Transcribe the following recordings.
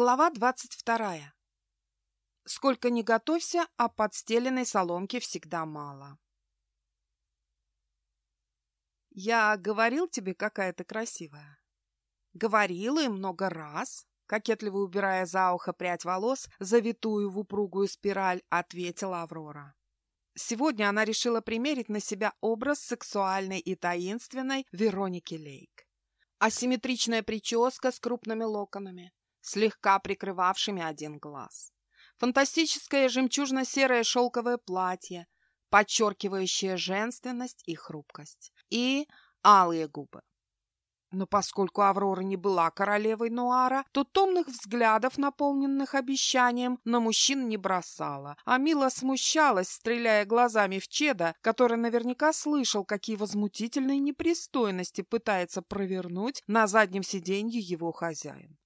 Глава двадцать вторая. Сколько ни готовься, а подстеленной соломки всегда мало. Я говорил тебе, какая ты красивая. Говорил и много раз, кокетливо убирая за ухо прядь волос, завитую в упругую спираль, ответила Аврора. Сегодня она решила примерить на себя образ сексуальной и таинственной Вероники Лейк. Асимметричная прическа с крупными локонами, слегка прикрывавшими один глаз. Фантастическое жемчужно-серое шелковое платье, подчеркивающее женственность и хрупкость. И алые губы. Но поскольку Аврора не была королевой Нуара, то томных взглядов, наполненных обещанием, на мужчин не бросала, а мило смущалась, стреляя глазами в Чеда, который наверняка слышал, какие возмутительные непристойности пытается провернуть на заднем сиденье его хозяин.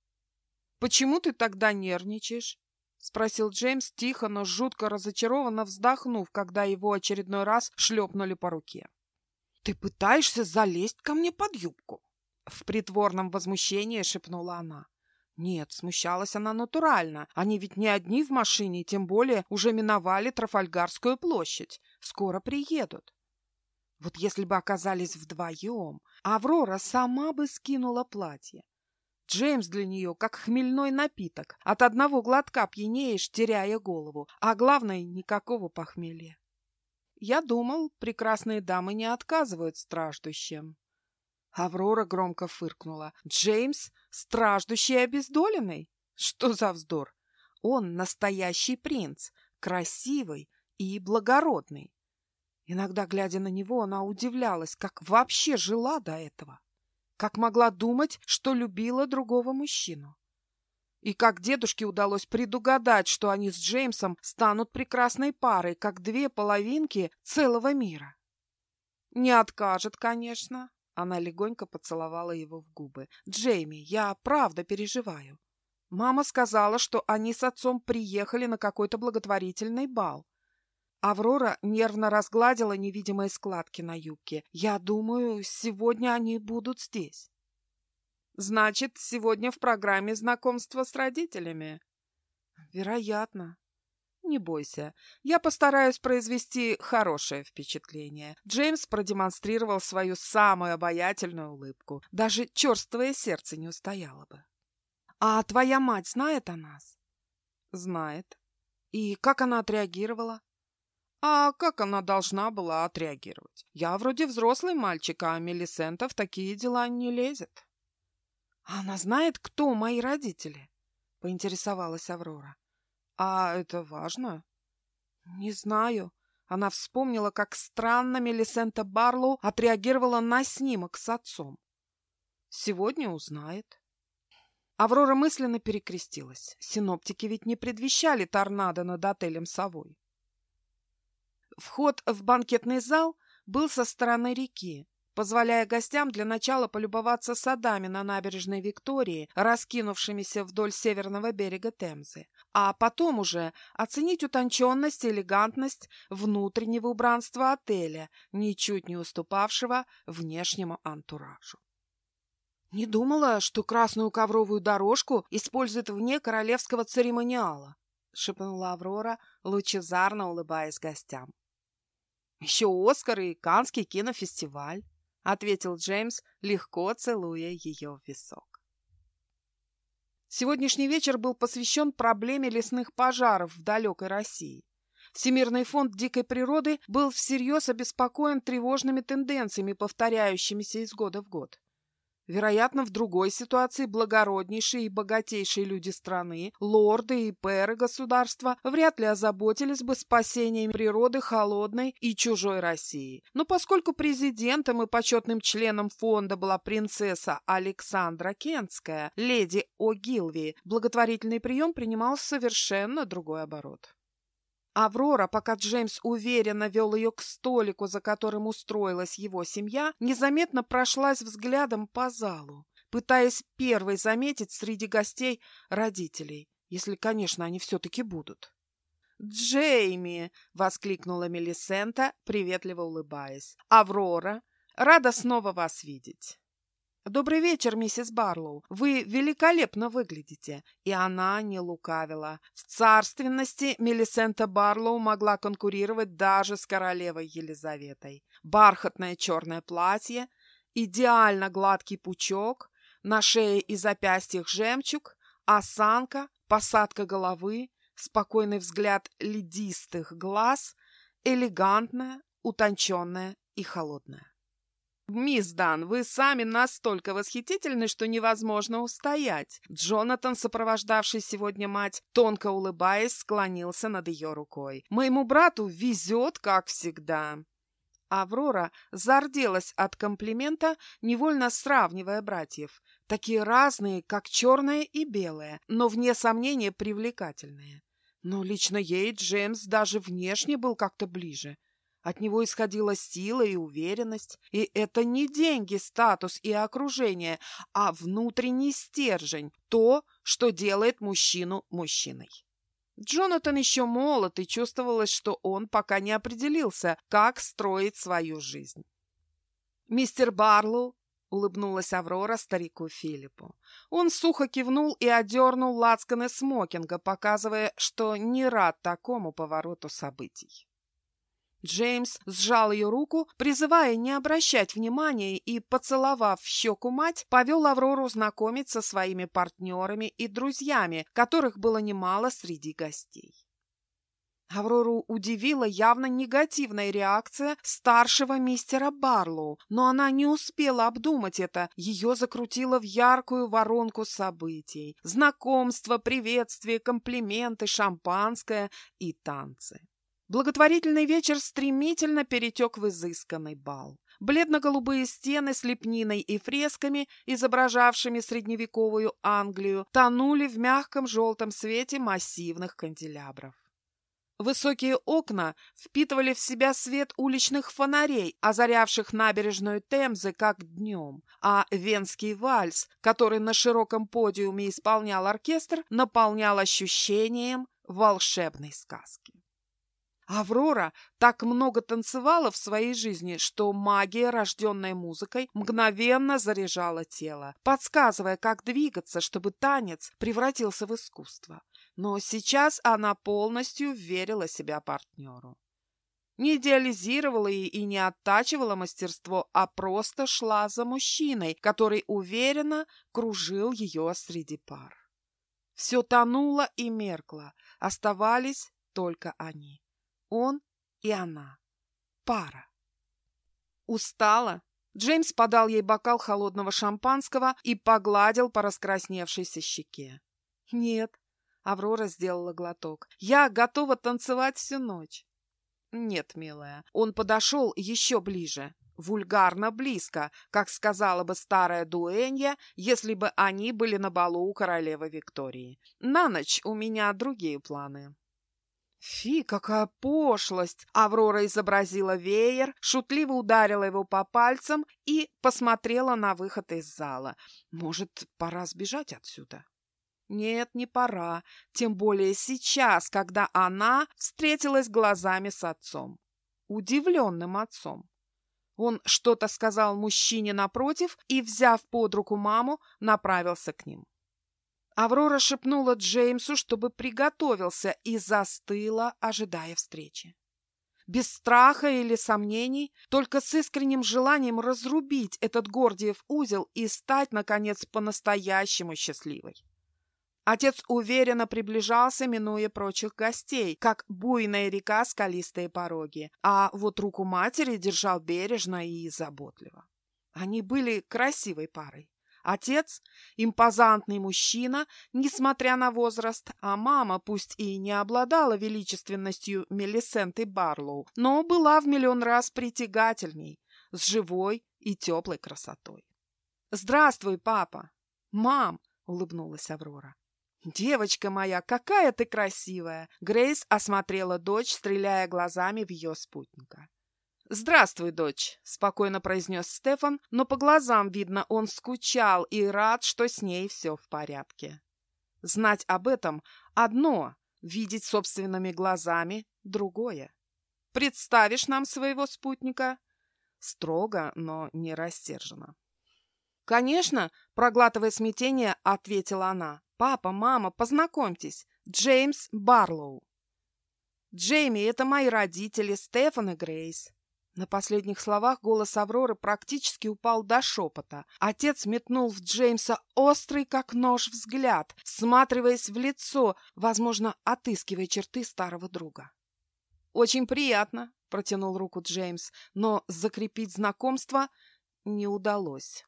«Почему ты тогда нервничаешь?» — спросил Джеймс тихо, но жутко разочарованно вздохнув, когда его очередной раз шлепнули по руке. «Ты пытаешься залезть ко мне под юбку?» В притворном возмущении шепнула она. Нет, смущалась она натурально. Они ведь не одни в машине, тем более уже миновали Трафальгарскую площадь. Скоро приедут. Вот если бы оказались вдвоем, Аврора сама бы скинула платье. Джеймс для нее как хмельной напиток. От одного глотка пьянеешь, теряя голову. А главное, никакого похмелья. Я думал, прекрасные дамы не отказывают страждущим. Аврора громко фыркнула. Джеймс страждущий обездоленный? Что за вздор? Он настоящий принц, красивый и благородный. Иногда, глядя на него, она удивлялась, как вообще жила до этого. Как могла думать, что любила другого мужчину? И как дедушке удалось предугадать, что они с Джеймсом станут прекрасной парой, как две половинки целого мира? Не откажет, конечно. Она легонько поцеловала его в губы. «Джейми, я правда переживаю. Мама сказала, что они с отцом приехали на какой-то благотворительный бал. Аврора нервно разгладила невидимые складки на юбке. «Я думаю, сегодня они будут здесь». «Значит, сегодня в программе знакомство с родителями?» «Вероятно». «Не бойся, я постараюсь произвести хорошее впечатление». Джеймс продемонстрировал свою самую обаятельную улыбку. Даже черствое сердце не устояло бы. «А твоя мать знает о нас?» «Знает». «И как она отреагировала?» А как она должна была отреагировать? Я вроде взрослый мальчик, а Мелисента в такие дела не лезет. А она знает, кто мои родители? Поинтересовалась Аврора. А это важно? Не знаю. Она вспомнила, как странно Мелисента Барлоу отреагировала на снимок с отцом. Сегодня узнает. Аврора мысленно перекрестилась. Синоптики ведь не предвещали торнадо над отелем «Совой». Вход в банкетный зал был со стороны реки, позволяя гостям для начала полюбоваться садами на набережной Виктории, раскинувшимися вдоль северного берега Темзы, а потом уже оценить утонченность и элегантность внутреннего убранства отеля, ничуть не уступавшего внешнему антуражу. Не думала, что красную ковровую дорожку используют вне королевского церемониала, шепнула Аврора, лучезарно улыбаясь гостям. Еще Оскар и Канский кинофестиваль, ответил Джеймс, легко целуя ее в висок. Сегодняшний вечер был посвящен проблеме лесных пожаров в далекой России. Всемирный фонд дикой природы был всерьез обеспокоен тревожными тенденциями, повторяющимися из года в год. Вероятно, в другой ситуации благороднейшие и богатейшие люди страны, лорды и пэры государства вряд ли озаботились бы спасением природы холодной и чужой России. Но поскольку президентом и почетным членом фонда была принцесса Александра Кентская, леди О'Гилви, благотворительный прием принимал совершенно другой оборот. Аврора, пока Джеймс уверенно вел ее к столику, за которым устроилась его семья, незаметно прошлась взглядом по залу, пытаясь первой заметить среди гостей родителей, если, конечно, они все-таки будут. «Джейми!» — воскликнула Мелисента, приветливо улыбаясь. «Аврора! Рада снова вас видеть!» «Добрый вечер, миссис Барлоу. Вы великолепно выглядите». И она не лукавила. В царственности Мелисента Барлоу могла конкурировать даже с королевой Елизаветой. Бархатное черное платье, идеально гладкий пучок, на шее и запястьях жемчуг, осанка, посадка головы, спокойный взгляд ледистых глаз, элегантная, утонченная и холодная. «Мисс Дан, вы сами настолько восхитительны, что невозможно устоять!» Джонатан, сопровождавший сегодня мать, тонко улыбаясь, склонился над ее рукой. «Моему брату везет, как всегда!» Аврора зарделась от комплимента, невольно сравнивая братьев. Такие разные, как черное и белое, но, вне сомнения, привлекательные. Но лично ей Джеймс даже внешне был как-то ближе. От него исходила сила и уверенность. И это не деньги, статус и окружение, а внутренний стержень, то, что делает мужчину мужчиной. Джонатан еще молод, и чувствовалось, что он пока не определился, как строить свою жизнь. «Мистер Барлоу», — улыбнулась Аврора старику Филиппу. Он сухо кивнул и одернул лацканы смокинга, показывая, что не рад такому повороту событий. Джеймс сжал ее руку, призывая не обращать внимания, и, поцеловав в щеку мать, повел Аврору знакомить со своими партнерами и друзьями, которых было немало среди гостей. Аврору удивила явно негативная реакция старшего мистера Барлоу, но она не успела обдумать это, ее закрутило в яркую воронку событий. Знакомства, приветствия, комплименты, шампанское и танцы. Благотворительный вечер стремительно перетек в изысканный бал. Бледно-голубые стены с лепниной и фресками, изображавшими средневековую Англию, тонули в мягком желтом свете массивных канделябров. Высокие окна впитывали в себя свет уличных фонарей, озарявших набережную Темзы как днем, а венский вальс, который на широком подиуме исполнял оркестр, наполнял ощущением волшебной сказки. Аврора так много танцевала в своей жизни, что магия, рожденная музыкой, мгновенно заряжала тело, подсказывая, как двигаться, чтобы танец превратился в искусство. Но сейчас она полностью верила себя партнеру. Не идеализировала и, и не оттачивала мастерство, а просто шла за мужчиной, который уверенно кружил ее среди пар. Все тонуло и меркло, оставались только они. Он и она. Пара. Устала? Джеймс подал ей бокал холодного шампанского и погладил по раскрасневшейся щеке. «Нет», — Аврора сделала глоток, — «я готова танцевать всю ночь». «Нет, милая». Он подошел еще ближе, вульгарно близко, как сказала бы старая дуэнья, если бы они были на балу у королевы Виктории. «На ночь у меня другие планы». Фи, какая пошлость! Аврора изобразила веер, шутливо ударила его по пальцам и посмотрела на выход из зала. Может, пора сбежать отсюда? Нет, не пора, тем более сейчас, когда она встретилась глазами с отцом. Удивленным отцом. Он что-то сказал мужчине напротив и, взяв под руку маму, направился к ним. Аврора шепнула Джеймсу, чтобы приготовился, и застыла, ожидая встречи. Без страха или сомнений, только с искренним желанием разрубить этот Гордиев узел и стать, наконец, по-настоящему счастливой. Отец уверенно приближался, минуя прочих гостей, как буйная река скалистые пороги, а вот руку матери держал бережно и заботливо. Они были красивой парой. Отец – импозантный мужчина, несмотря на возраст, а мама, пусть и не обладала величественностью Мелисенты Барлоу, но была в миллион раз притягательней, с живой и теплой красотой. «Здравствуй, папа!» «Мам!» – улыбнулась Аврора. «Девочка моя, какая ты красивая!» Грейс осмотрела дочь, стреляя глазами в ее спутника. «Здравствуй, дочь», — спокойно произнес Стефан, но по глазам видно, он скучал и рад, что с ней все в порядке. Знать об этом одно, видеть собственными глазами другое. «Представишь нам своего спутника?» Строго, но не растерженно. «Конечно!» — проглатывая смятение, ответила она. «Папа, мама, познакомьтесь, Джеймс Барлоу». «Джейми, это мои родители, Стефан и Грейс». На последних словах голос Авроры практически упал до шепота. Отец метнул в Джеймса острый, как нож, взгляд, всматриваясь в лицо, возможно, отыскивая черты старого друга. «Очень приятно», — протянул руку Джеймс, но закрепить знакомство не удалось.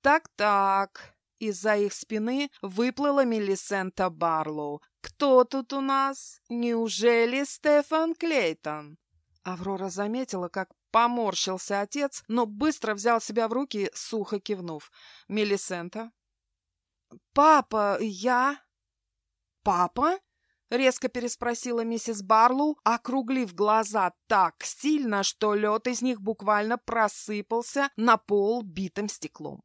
«Так-так», из-за их спины выплыла Мелисента Барлоу. «Кто тут у нас? Неужели Стефан Клейтон?» Аврора заметила, как поморщился отец, но быстро взял себя в руки, сухо кивнув. «Мелисента?» «Папа, я...» «Папа?» — резко переспросила миссис Барлоу, округлив глаза так сильно, что лед из них буквально просыпался на пол битым стеклом.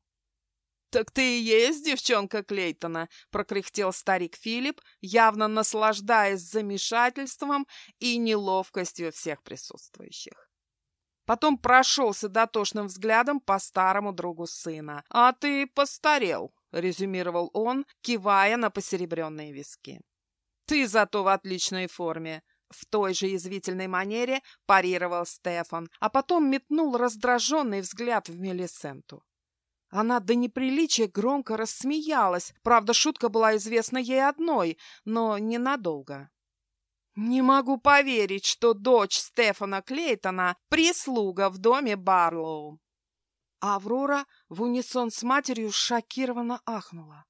«Так ты и есть девчонка Клейтона!» — прокряхтел старик Филипп, явно наслаждаясь замешательством и неловкостью всех присутствующих. Потом прошелся дотошным взглядом по старому другу сына. «А ты постарел», — резюмировал он, кивая на посеребренные виски. «Ты зато в отличной форме», — в той же язвительной манере парировал Стефан, а потом метнул раздраженный взгляд в Мелисенту. Она до неприличия громко рассмеялась. Правда, шутка была известна ей одной, но ненадолго. «Не могу поверить, что дочь Стефана Клейтона — прислуга в доме Барлоу». Аврора в унисон с матерью шокированно ахнула.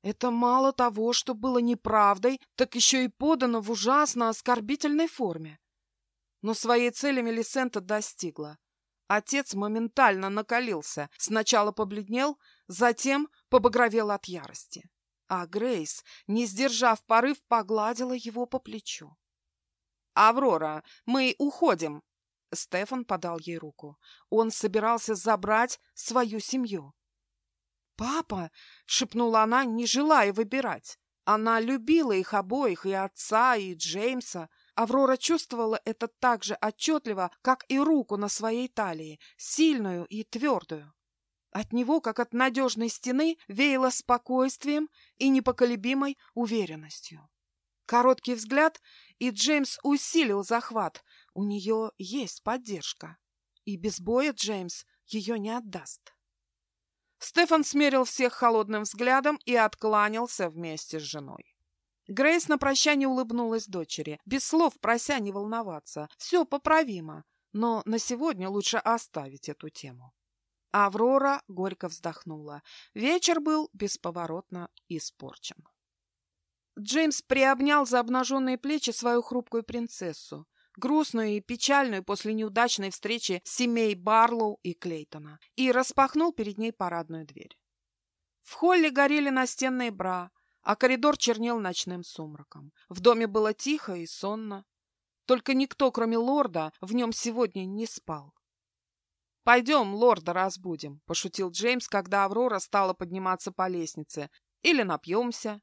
Это мало того, что было неправдой, так еще и подано в ужасно оскорбительной форме. Но своей цели Мелисента достигла. Отец моментально накалился. Сначала побледнел, затем побагровел от ярости. А Грейс, не сдержав порыв, погладила его по плечу. «Аврора, мы уходим!» Стефан подал ей руку. Он собирался забрать свою семью. «Папа!» — шепнула она, не желая выбирать. Она любила их обоих, и отца, и Джеймса. Аврора чувствовала это так же отчетливо, как и руку на своей талии, сильную и твердую. От него, как от надежной стены, веяло спокойствием и непоколебимой уверенностью. Короткий взгляд, и Джеймс усилил захват. У нее есть поддержка. И без боя Джеймс ее не отдаст. Стефан смерил всех холодным взглядом и откланялся вместе с женой. Грейс на прощание улыбнулась дочери, без слов прося не волноваться. Все поправимо, но на сегодня лучше оставить эту тему. Аврора горько вздохнула. Вечер был бесповоротно испорчен. Джеймс приобнял за обнаженные плечи свою хрупкую принцессу, грустную и печальную после неудачной встречи семей Барлоу и Клейтона, и распахнул перед ней парадную дверь. В холле горели настенные бра, а коридор чернел ночным сумраком. В доме было тихо и сонно. Только никто, кроме лорда, в нем сегодня не спал. «Пойдем, лорда разбудим», — пошутил Джеймс, когда Аврора стала подниматься по лестнице. «Или напьемся».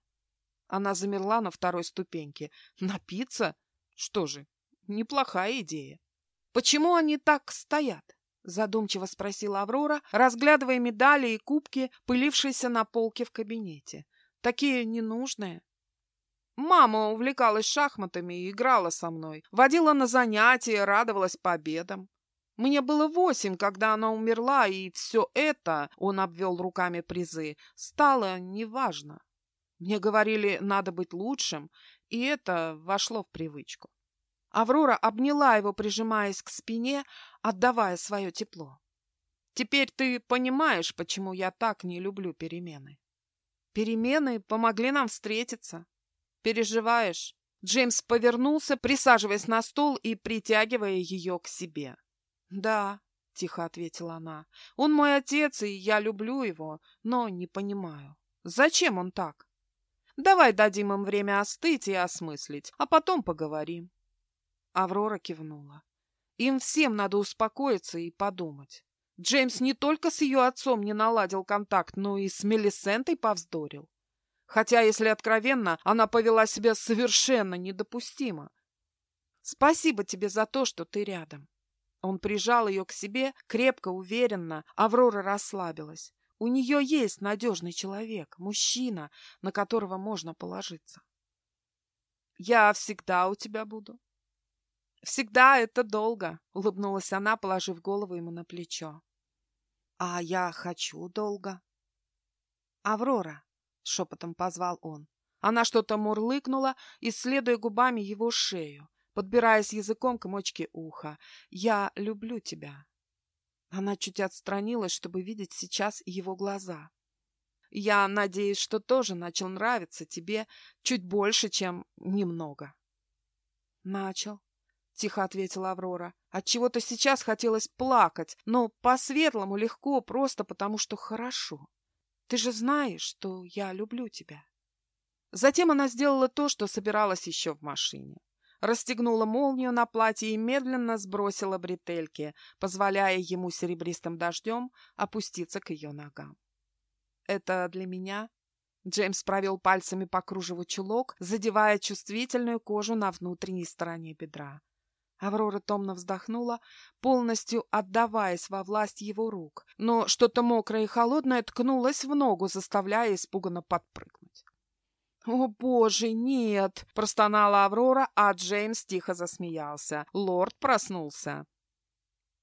Она замерла на второй ступеньке. «Напиться? Что же, неплохая идея». «Почему они так стоят?» — задумчиво спросила Аврора, разглядывая медали и кубки, пылившиеся на полке в кабинете. Такие ненужные. Мама увлекалась шахматами и играла со мной. Водила на занятия, радовалась победам. Мне было восемь, когда она умерла, и все это, он обвел руками призы, стало неважно. Мне говорили, надо быть лучшим, и это вошло в привычку. Аврора обняла его, прижимаясь к спине, отдавая свое тепло. Теперь ты понимаешь, почему я так не люблю перемены. Перемены помогли нам встретиться. Переживаешь? Джеймс повернулся, присаживаясь на стол и притягивая ее к себе. Да, тихо ответила она. Он мой отец, и я люблю его, но не понимаю. Зачем он так? Давай дадим им время остыть и осмыслить, а потом поговорим. Аврора кивнула. Им всем надо успокоиться и подумать. Джеймс не только с ее отцом не наладил контакт, но и с Мелисентой повздорил. Хотя, если откровенно, она повела себя совершенно недопустимо. Спасибо тебе за то, что ты рядом. Он прижал ее к себе, крепко, уверенно. Аврора расслабилась. У нее есть надежный человек, мужчина, на которого можно положиться. Я всегда у тебя буду. Всегда это долго, улыбнулась она, положив голову ему на плечо. А я хочу долго. Аврора, шепотом позвал он. Она что-то мурлыкнула, исследуя губами его шею, подбираясь языком к мочке уха. «Я люблю тебя». Она чуть отстранилась, чтобы видеть сейчас его глаза. «Я надеюсь, что тоже начал нравиться тебе чуть больше, чем немного». «Начал», — тихо ответила Аврора. «Отчего-то сейчас хотелось плакать, но по-светлому легко, просто потому что хорошо. Ты же знаешь, что я люблю тебя». Затем она сделала то, что собиралась еще в машине. Расстегнула молнию на платье и медленно сбросила бретельки, позволяя ему серебристым дождем опуститься к ее ногам. «Это для меня?» Джеймс провел пальцами по кружеву чулок, задевая чувствительную кожу на внутренней стороне бедра. Аврора томно вздохнула, полностью отдаваясь во власть его рук, но что-то мокрое и холодное ткнулось в ногу, заставляя испуганно подпрыгнуть. «О, боже, нет!» – простонала Аврора, а Джеймс тихо засмеялся. Лорд проснулся.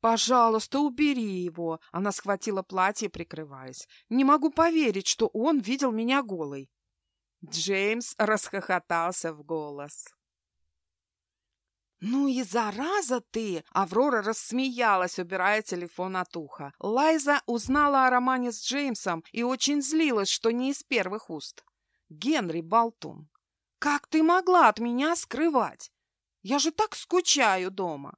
«Пожалуйста, убери его!» Она схватила платье, прикрываясь. «Не могу поверить, что он видел меня голой!» Джеймс расхохотался в голос. «Ну и зараза ты!» Аврора рассмеялась, убирая телефон от уха. Лайза узнала о романе с Джеймсом и очень злилась, что не из первых уст. Генри Болтун, как ты могла от меня скрывать? Я же так скучаю дома.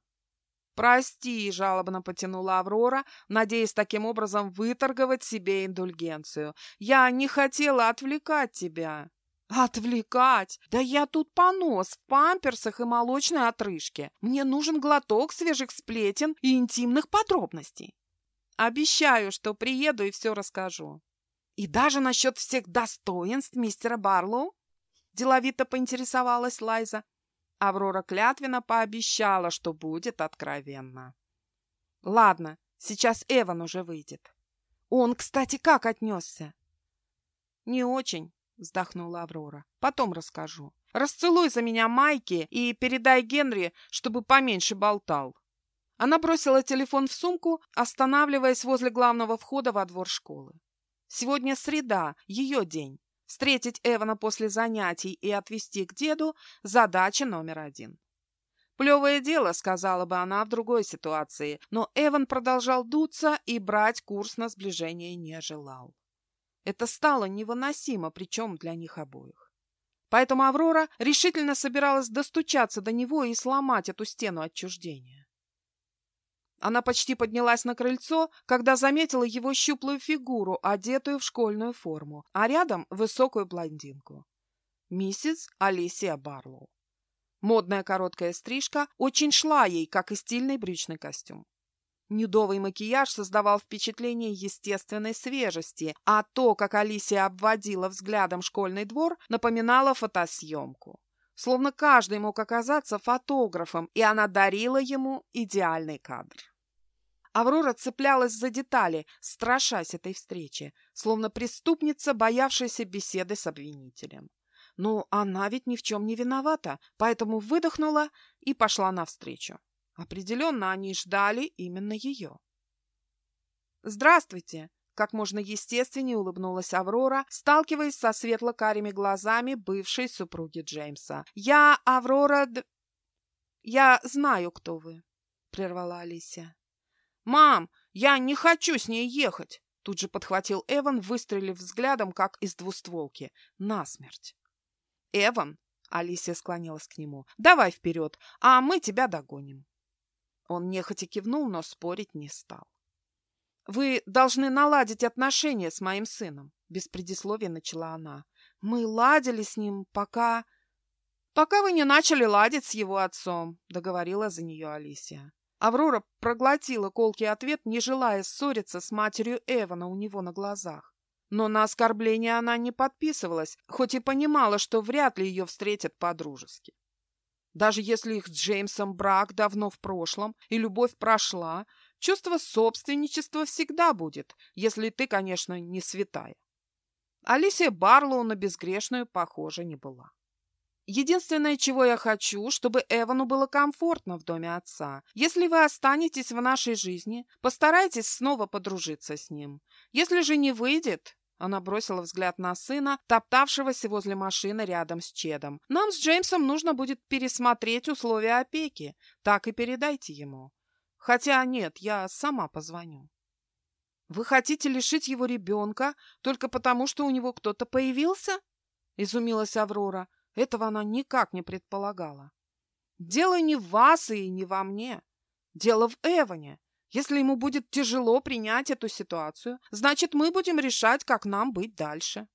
«Прости», — жалобно потянула Аврора, надеясь таким образом выторговать себе индульгенцию. «Я не хотела отвлекать тебя». «Отвлекать? Да я тут понос в памперсах и молочной отрыжке. Мне нужен глоток свежих сплетен и интимных подробностей. Обещаю, что приеду и все расскажу». И даже насчет всех достоинств мистера Барлоу? Деловито поинтересовалась Лайза. Аврора клятвенно пообещала, что будет откровенно. Ладно, сейчас Эван уже выйдет. Он, кстати, как отнесся? Не очень, вздохнула Аврора. Потом расскажу. Расцелуй за меня Майки и передай Генри, чтобы поменьше болтал. Она бросила телефон в сумку, останавливаясь возле главного входа во двор школы. Сегодня среда, ее день. Встретить Эвана после занятий и отвезти к деду – задача номер один. Плевое дело, сказала бы она в другой ситуации, но Эван продолжал дуться и брать курс на сближение не желал. Это стало невыносимо, причем для них обоих. Поэтому Аврора решительно собиралась достучаться до него и сломать эту стену отчуждения. Она почти поднялась на крыльцо, когда заметила его щуплую фигуру, одетую в школьную форму, а рядом высокую блондинку. Миссис Алисия Барлоу. Модная короткая стрижка очень шла ей, как и стильный брючный костюм. Нюдовый макияж создавал впечатление естественной свежести, а то, как Алисия обводила взглядом школьный двор, напоминало фотосъемку. Словно каждый мог оказаться фотографом, и она дарила ему идеальный кадр. Аврора цеплялась за детали, страшась этой встречи, словно преступница, боявшаяся беседы с обвинителем. Но она ведь ни в чем не виновата, поэтому выдохнула и пошла навстречу. Определенно они ждали именно ее. «Здравствуйте!» — как можно естественнее улыбнулась Аврора, сталкиваясь со светло-карими глазами бывшей супруги Джеймса. «Я Аврора Д... «Я знаю, кто вы», — прервала Алисия. «Мам, я не хочу с ней ехать!» Тут же подхватил Эван, выстрелив взглядом, как из двустволки. Насмерть. «Эван!» — Алисия склонилась к нему. «Давай вперед, а мы тебя догоним». Он нехотя кивнул, но спорить не стал. «Вы должны наладить отношения с моим сыном», — без предисловия начала она. «Мы ладили с ним, пока...» «Пока вы не начали ладить с его отцом», — договорила за нее Алисия. Аврора проглотила колкий ответ, не желая ссориться с матерью Эвана у него на глазах. Но на оскорбление она не подписывалась, хоть и понимала, что вряд ли ее встретят по-дружески. Даже если их с Джеймсом брак давно в прошлом и любовь прошла, Чувство собственничества всегда будет, если ты, конечно, не святая. Алисия Барлоу на безгрешную, похоже, не была. Единственное, чего я хочу, чтобы Эвану было комфортно в доме отца. Если вы останетесь в нашей жизни, постарайтесь снова подружиться с ним. Если же не выйдет, она бросила взгляд на сына, топтавшегося возле машины рядом с Чедом. «Нам с Джеймсом нужно будет пересмотреть условия опеки. Так и передайте ему. Хотя нет, я сама позвоню». «Вы хотите лишить его ребенка только потому, что у него кто-то появился?» — изумилась Аврора. Этого она никак не предполагала. «Дело не в вас и не во мне. Дело в Эване. Если ему будет тяжело принять эту ситуацию, значит, мы будем решать, как нам быть дальше.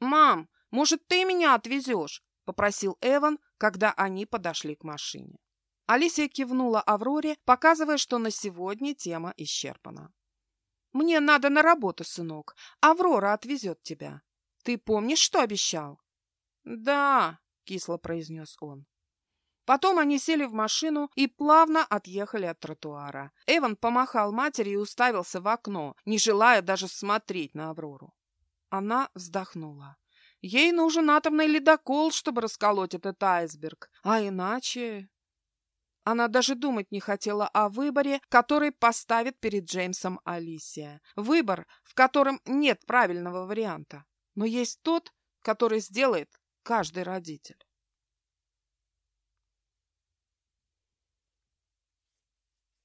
«Мам, может, ты меня отвезешь?» – попросил Эван, когда они подошли к машине. Алисия кивнула Авроре, показывая, что на сегодня тема исчерпана. «Мне надо на работу, сынок. Аврора отвезет тебя. Ты помнишь, что обещал?» «Да», — кисло произнес он. Потом они сели в машину и плавно отъехали от тротуара. Эван помахал матери и уставился в окно, не желая даже смотреть на Аврору. Она вздохнула. Ей нужен атомный ледокол, чтобы расколоть этот айсберг. А иначе... Она даже думать не хотела о выборе, который поставит перед Джеймсом Алисия. Выбор, в котором нет правильного варианта. Но есть тот, который сделает каждый родитель.